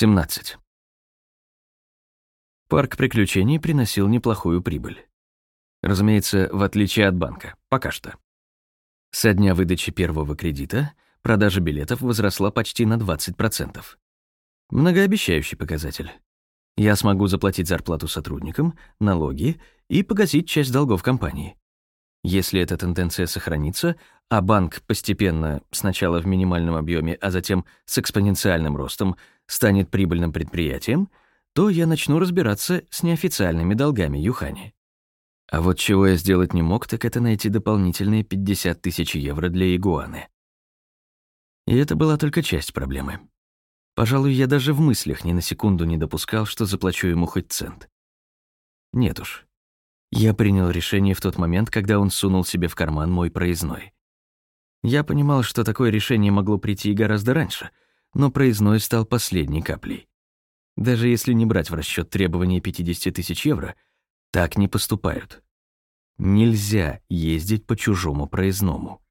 17. Парк приключений приносил неплохую прибыль. Разумеется, в отличие от банка, пока что. Со дня выдачи первого кредита продажа билетов возросла почти на 20%. Многообещающий показатель. Я смогу заплатить зарплату сотрудникам, налоги и погасить часть долгов компании. Если эта тенденция сохранится, а банк постепенно, сначала в минимальном объеме, а затем с экспоненциальным ростом, станет прибыльным предприятием, то я начну разбираться с неофициальными долгами Юхани. А вот чего я сделать не мог, так это найти дополнительные 50 тысяч евро для игуаны. И это была только часть проблемы. Пожалуй, я даже в мыслях ни на секунду не допускал, что заплачу ему хоть цент. Нет уж. Я принял решение в тот момент, когда он сунул себе в карман мой проездной. Я понимал, что такое решение могло прийти и гораздо раньше, но проездной стал последней каплей. Даже если не брать в расчет требования 50 тысяч евро, так не поступают. Нельзя ездить по чужому проездному.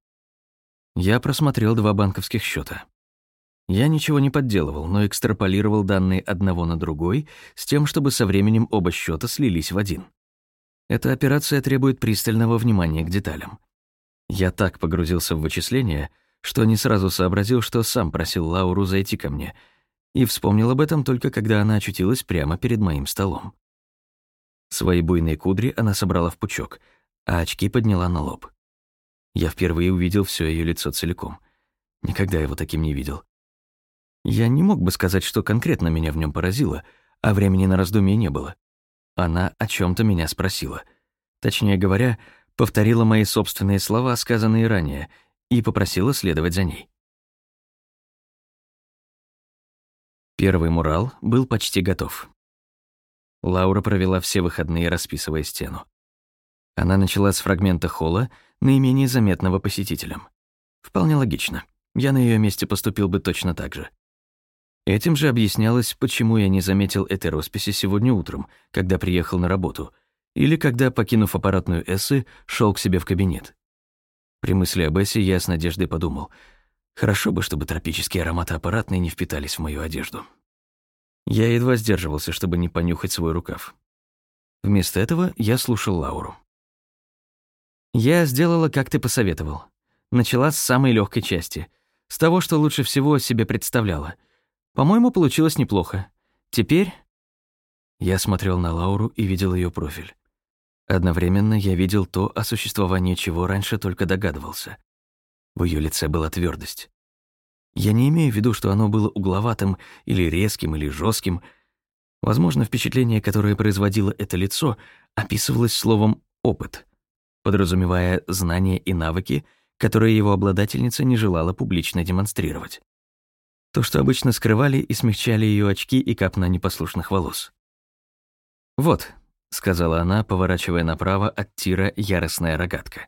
Я просмотрел два банковских счета. Я ничего не подделывал, но экстраполировал данные одного на другой с тем, чтобы со временем оба счета слились в один. Эта операция требует пристального внимания к деталям. Я так погрузился в вычисления, что не сразу сообразил, что сам просил Лауру зайти ко мне, и вспомнил об этом только когда она очутилась прямо перед моим столом. Свои буйные кудри она собрала в пучок, а очки подняла на лоб. Я впервые увидел все ее лицо целиком. Никогда его таким не видел. Я не мог бы сказать, что конкретно меня в нем поразило, а времени на раздумье не было. Она о чем то меня спросила. Точнее говоря, повторила мои собственные слова, сказанные ранее, и попросила следовать за ней. Первый мурал был почти готов. Лаура провела все выходные, расписывая стену. Она начала с фрагмента холла, наименее заметного посетителям. Вполне логично. Я на ее месте поступил бы точно так же. Этим же объяснялось, почему я не заметил этой росписи сегодня утром, когда приехал на работу, или когда, покинув аппаратную эссы, шел к себе в кабинет. При мысли об эссе я с надеждой подумал, хорошо бы, чтобы тропические ароматы аппаратной не впитались в мою одежду. Я едва сдерживался, чтобы не понюхать свой рукав. Вместо этого я слушал Лауру. «Я сделала, как ты посоветовал. Начала с самой легкой части, с того, что лучше всего себе представляла — по-моему, получилось неплохо. Теперь... Я смотрел на Лауру и видел ее профиль. Одновременно я видел то, о существовании чего раньше только догадывался. В ее лице была твердость. Я не имею в виду, что оно было угловатым или резким или жестким. Возможно, впечатление, которое производило это лицо, описывалось словом «опыт», подразумевая знания и навыки, которые его обладательница не желала публично демонстрировать то, что обычно скрывали и смягчали ее очки и капна непослушных волос. «Вот», — сказала она, поворачивая направо от тира яростная рогатка.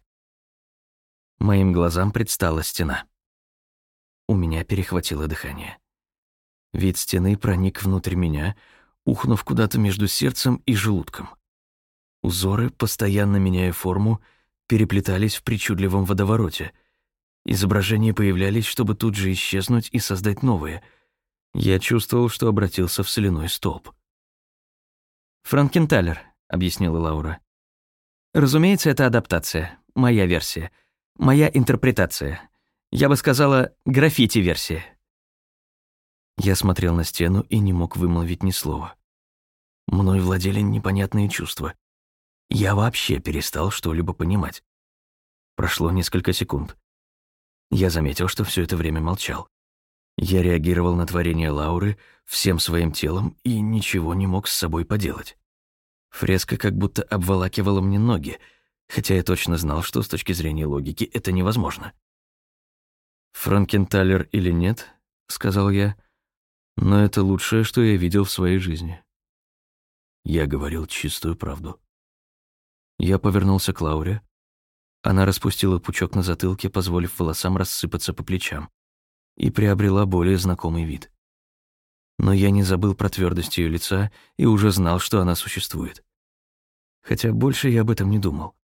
Моим глазам предстала стена. У меня перехватило дыхание. Вид стены проник внутрь меня, ухнув куда-то между сердцем и желудком. Узоры, постоянно меняя форму, переплетались в причудливом водовороте — Изображения появлялись, чтобы тут же исчезнуть и создать новые. Я чувствовал, что обратился в соляной столб. «Франкенталер», — объяснила Лаура. «Разумеется, это адаптация, моя версия, моя интерпретация. Я бы сказала, граффити-версия». Я смотрел на стену и не мог вымолвить ни слова. Мной владели непонятные чувства. Я вообще перестал что-либо понимать. Прошло несколько секунд. Я заметил, что все это время молчал. Я реагировал на творение Лауры всем своим телом и ничего не мог с собой поделать. Фреска как будто обволакивала мне ноги, хотя я точно знал, что с точки зрения логики это невозможно. «Франкенталер или нет», — сказал я, — «но это лучшее, что я видел в своей жизни». Я говорил чистую правду. Я повернулся к Лауре, она распустила пучок на затылке, позволив волосам рассыпаться по плечам, и приобрела более знакомый вид. Но я не забыл про твердость ее лица и уже знал, что она существует. Хотя больше я об этом не думал.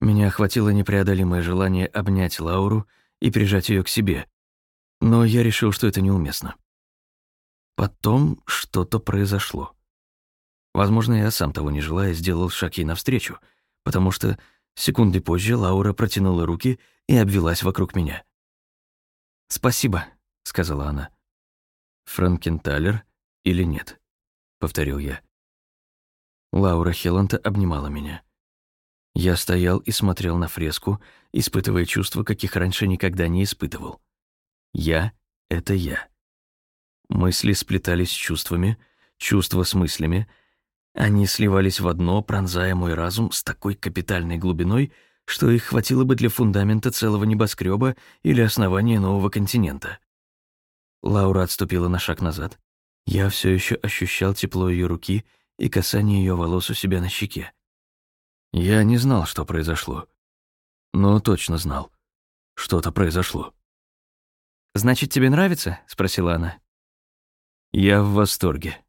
Меня охватило непреодолимое желание обнять Лауру и прижать ее к себе, но я решил, что это неуместно. Потом что-то произошло. Возможно, я сам того не желая сделал шаг ей навстречу, потому что секунды позже Лаура протянула руки и обвелась вокруг меня. «Спасибо», — сказала она. «Франкенталер или нет?» — повторил я. Лаура Хелланта обнимала меня. Я стоял и смотрел на фреску, испытывая чувства, каких раньше никогда не испытывал. Я — это я. Мысли сплетались с чувствами, чувства с мыслями. Они сливались в одно, пронзая мой разум с такой капитальной глубиной, что их хватило бы для фундамента целого небоскреба или основания нового континента. Лаура отступила на шаг назад. Я все еще ощущал тепло ее руки и касание ее волос у себя на щеке. Я не знал, что произошло. Но точно знал. Что-то произошло. «Значит, тебе нравится?» — спросила она. «Я в восторге»,